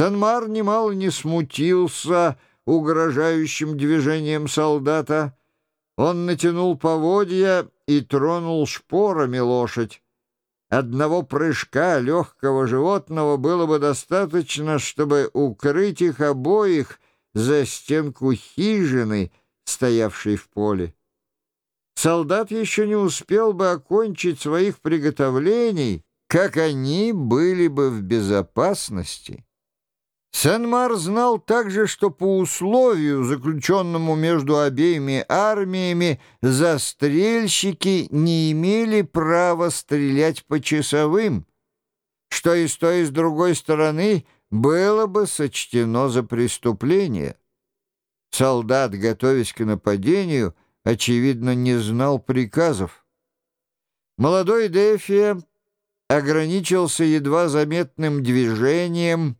Санмар немало не смутился угрожающим движением солдата. Он натянул поводья и тронул шпорами лошадь. Одного прыжка легкого животного было бы достаточно, чтобы укрыть их обоих за стенку хижины, стоявшей в поле. Солдат еще не успел бы окончить своих приготовлений, как они были бы в безопасности. Сен-Мар знал также, что по условию, заключенному между обеими армиями, застрельщики не имели права стрелять по часовым, что и с той, и с другой стороны было бы сочтено за преступление. Солдат, готовясь к нападению, очевидно, не знал приказов. Молодой Дефия ограничился едва заметным движением —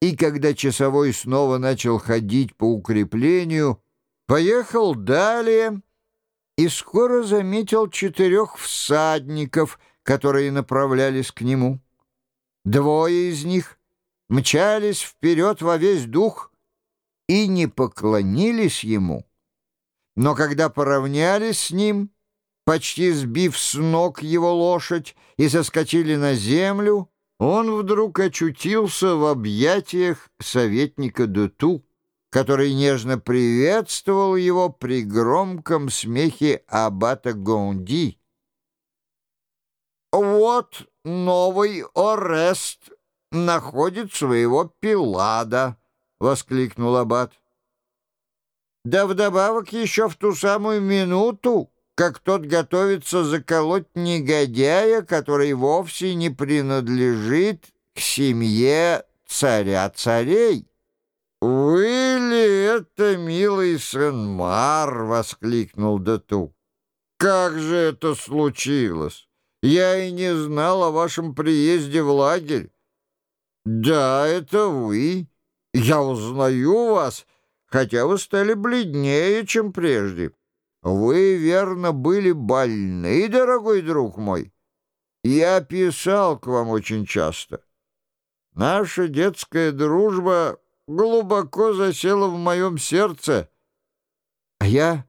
и когда часовой снова начал ходить по укреплению, поехал далее и скоро заметил четырех всадников, которые направлялись к нему. Двое из них мчались вперед во весь дух и не поклонились ему. Но когда поравнялись с ним, почти сбив с ног его лошадь, и соскочили на землю, он вдруг очутился в объятиях советника Дуту, который нежно приветствовал его при громком смехе аббата Гонди. «Вот новый Орест находит своего Пилада!» — воскликнул аббат. «Да вдобавок еще в ту самую минуту, как тот готовится заколоть негодяя, который вовсе не принадлежит к семье царя-царей. «Вы ли это, милый Сен-Мар?» — воскликнул Дату. «Как же это случилось? Я и не знал о вашем приезде в лагерь». «Да, это вы. Я узнаю вас, хотя вы стали бледнее, чем прежде». Вы, верно, были больны, дорогой друг мой. Я писал к вам очень часто. Наша детская дружба глубоко засела в моем сердце. А я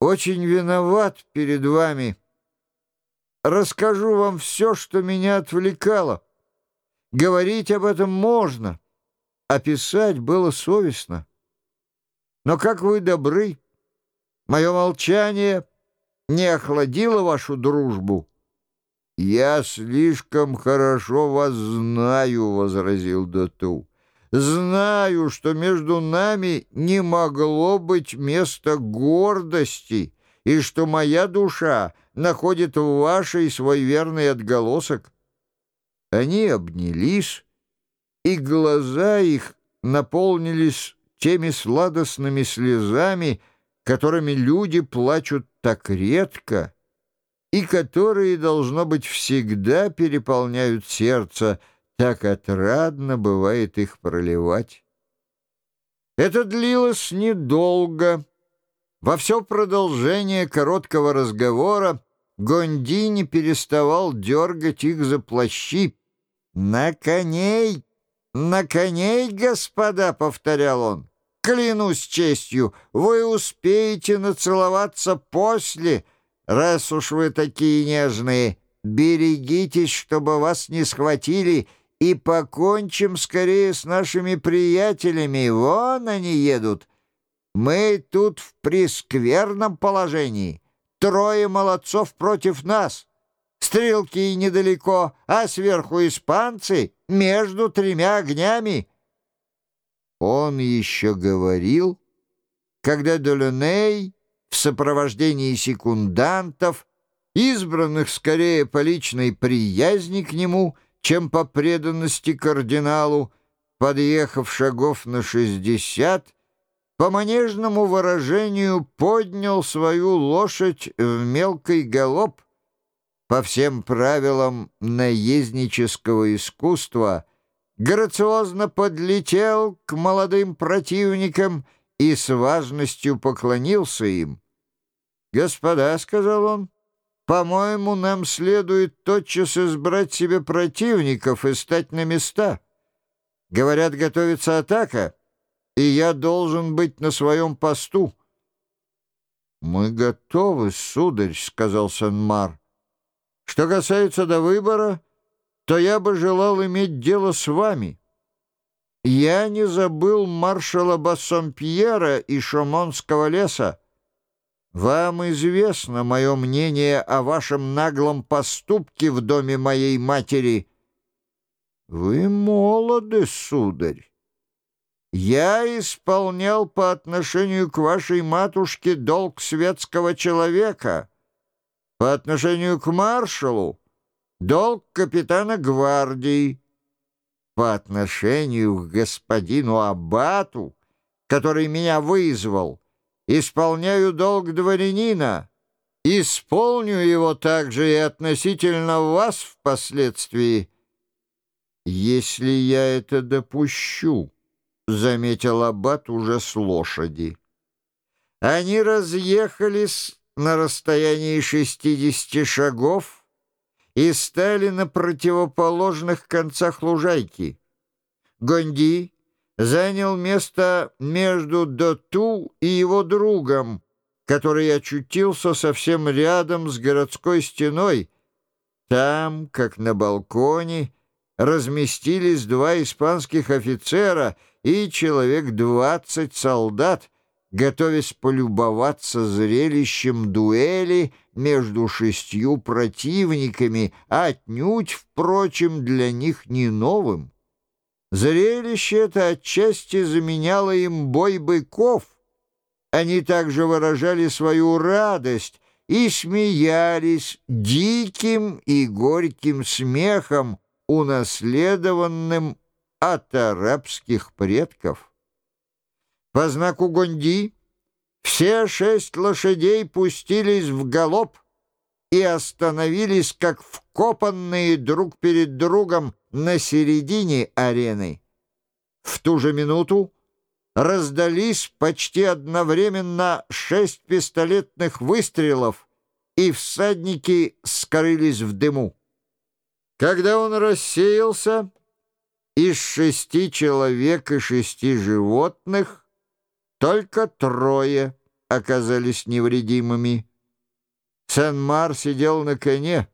очень виноват перед вами. Расскажу вам все, что меня отвлекало. Говорить об этом можно, а писать было совестно. Но как вы добры! Мое молчание не охладило вашу дружбу. «Я слишком хорошо вас знаю», — возразил Дату. «Знаю, что между нами не могло быть места гордости, и что моя душа находит в вашей свой верный отголосок». Они обнялись, и глаза их наполнились теми сладостными слезами, которыми люди плачут так редко и которые, должно быть, всегда переполняют сердце, так отрадно бывает их проливать. Это длилось недолго. Во все продолжение короткого разговора Гонди не переставал дергать их за плащи. «На коней! На коней, господа!» — повторял он. Клянусь честью, вы успеете нацеловаться после, раз уж вы такие нежные. Берегитесь, чтобы вас не схватили, и покончим скорее с нашими приятелями. Вон они едут. Мы тут в прескверном положении. Трое молодцов против нас. Стрелки недалеко, а сверху испанцы между тремя огнями. Он еще говорил, когда Долюней в сопровождении секундантов, избранных скорее по личной приязни к нему, чем по преданности кардиналу, подъехав шагов на шестьдесят, по манежному выражению поднял свою лошадь в мелкий галоп. По всем правилам наезднического искусства — грациозно подлетел к молодым противникам и с важностью поклонился им. «Господа», — сказал он, — «по-моему, нам следует тотчас избрать себе противников и стать на места. Говорят, готовится атака, и я должен быть на своем посту». «Мы готовы, сударь», — сказал Сен-Мар. «Что касается до выбора, то я бы желал иметь дело с вами». Я не забыл маршала Бассомпьера и Шомонского леса. Вам известно мое мнение о вашем наглом поступке в доме моей матери. Вы молоды, сударь. Я исполнял по отношению к вашей матушке долг светского человека, по отношению к маршалу — долг капитана гвардии, по отношению к господину Аббату, который меня вызвал, исполняю долг дворянина, исполню его также и относительно вас впоследствии. Если я это допущу, — заметил Аббат уже с лошади. Они разъехались на расстоянии шестидесяти шагов, и стали на противоположных концах лужайки. Гонди занял место между Доту и его другом, который очутился совсем рядом с городской стеной. Там, как на балконе, разместились два испанских офицера и человек двадцать солдат, готовясь полюбоваться зрелищем дуэли между шестью противниками, отнюдь, впрочем, для них не новым. Зрелище это отчасти заменяло им бой быков. Они также выражали свою радость и смеялись диким и горьким смехом, унаследованным от арабских предков. По знаку Гонди все шесть лошадей пустились в галоп и остановились, как вкопанные друг перед другом на середине арены. В ту же минуту раздались почти одновременно шесть пистолетных выстрелов, и всадники скрылись в дыму. Когда он рассеялся, из шести человек и шести животных только трое оказались невредимыми. Сен-Мар сидел на коне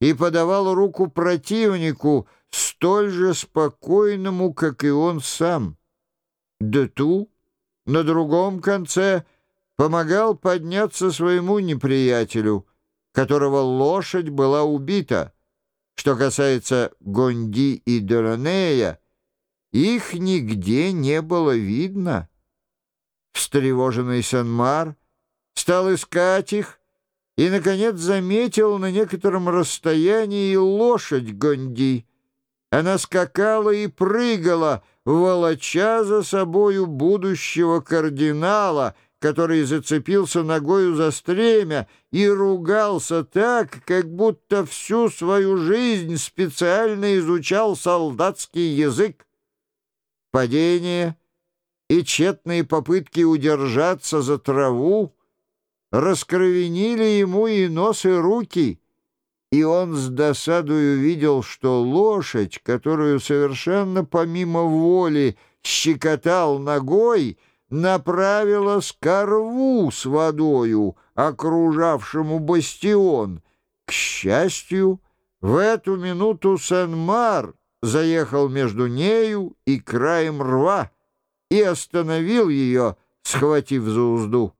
и подавал руку противнику, столь же спокойному, как и он сам. Дету на другом конце помогал подняться своему неприятелю, которого лошадь была убита. Что касается Гонди и Деланея, их нигде не было видно. Встревоженный Сен-Мар стал искать их и, наконец, заметил на некотором расстоянии лошадь Гонди. Она скакала и прыгала, волоча за собою будущего кардинала, который зацепился ногою за стремя и ругался так, как будто всю свою жизнь специально изучал солдатский язык. Падение — и тщетные попытки удержаться за траву раскровенили ему и нос, и руки, и он с досадою видел, что лошадь, которую совершенно помимо воли щекотал ногой, направилась к рву с водою, окружавшему бастион. К счастью, в эту минуту Сен-Мар заехал между нею и краем рва и остановил ее, схватив за узду.